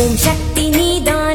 ஓம் சக்தி நீதான்.